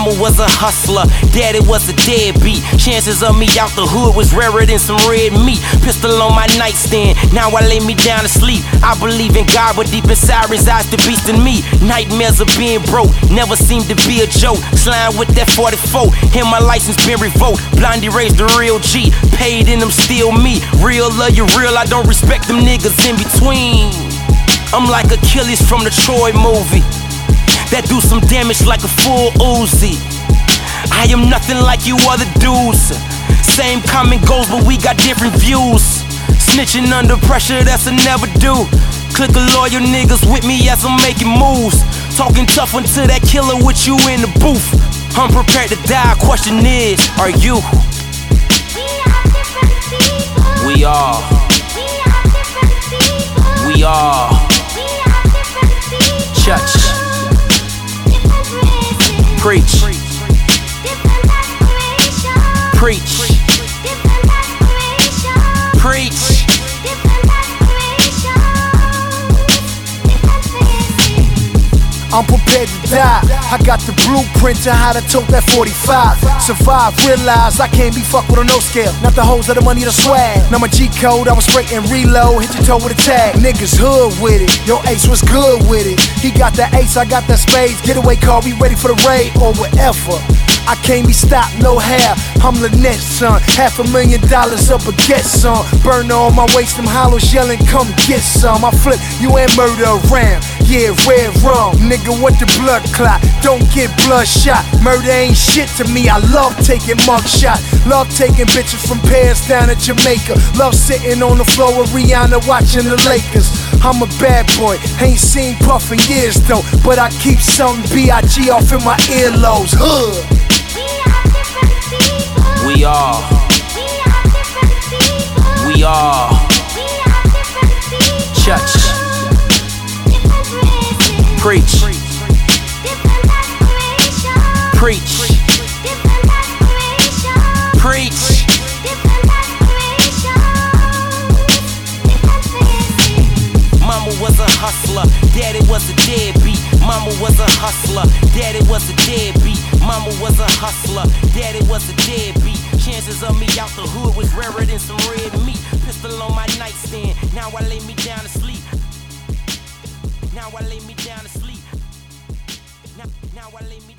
Mama was a hustler, daddy was a deadbeat. Chances of me out the hood was rarer than some red meat. Pistol on my nightstand, now I lay me down to sleep. I believe in God, but deep inside resides the beast in me. Nightmares of being broke, never seemed to be a joke. Slime with that 44, and my license been revoked. Blondie raised the real G, paid in them still me. Real love you real, I don't respect them niggas in between. I'm like Achilles from the Troy movie that do some damage like a full Uzi. I am nothing like you other dudes. Same common goals, but we got different views. Snitching under pressure, that's a never do. Click a loyal niggas with me as I'm making moves. Talking tough until that killer with you in the booth. I'm prepared to die. Question is, are you? We are. We are. Preach. Preach. Preach. I'm prepared to die. I got the blueprint to how to tote that 45. Survive, realize I can't be fucked with a no scale. Not the hoes of the money, the swag. Now my G code, I was straight and reload. Hit your toe with a tag. Niggas hood with it. Yo, ace was good with it. He got that ace, I got that spades. Getaway car, we ready for the raid or whatever. I can't be stopped, no hair. I'm Lynette, son. Half a million dollars up a get some. Burner on my waist, them hollows yelling, come get some. I flip you and murder around. Yeah, red rum. Nigga, what the blood clot? Don't get bloodshot. Murder ain't shit to me. I love taking mug shots. Love taking bitches from Paris down to Jamaica. Love sitting on the floor with Rihanna watching the Lakers. I'm a bad boy. Ain't seen Puff in years though. But I keep something B.I.G. off in my earlobes. Hood. We are. We are. Church. Preach. Preach. Preach. Preach. Mama was a hustler, daddy was a deadbeat. Mama was a hustler, daddy was a deadbeat. Mama was a hustler, daddy was a deadbeat. Chances of me out the hood was rarer than some red meat. Pistol on my nightstand, now I lay me down to sleep. Now I lay me down to sleep. Now, now I lay me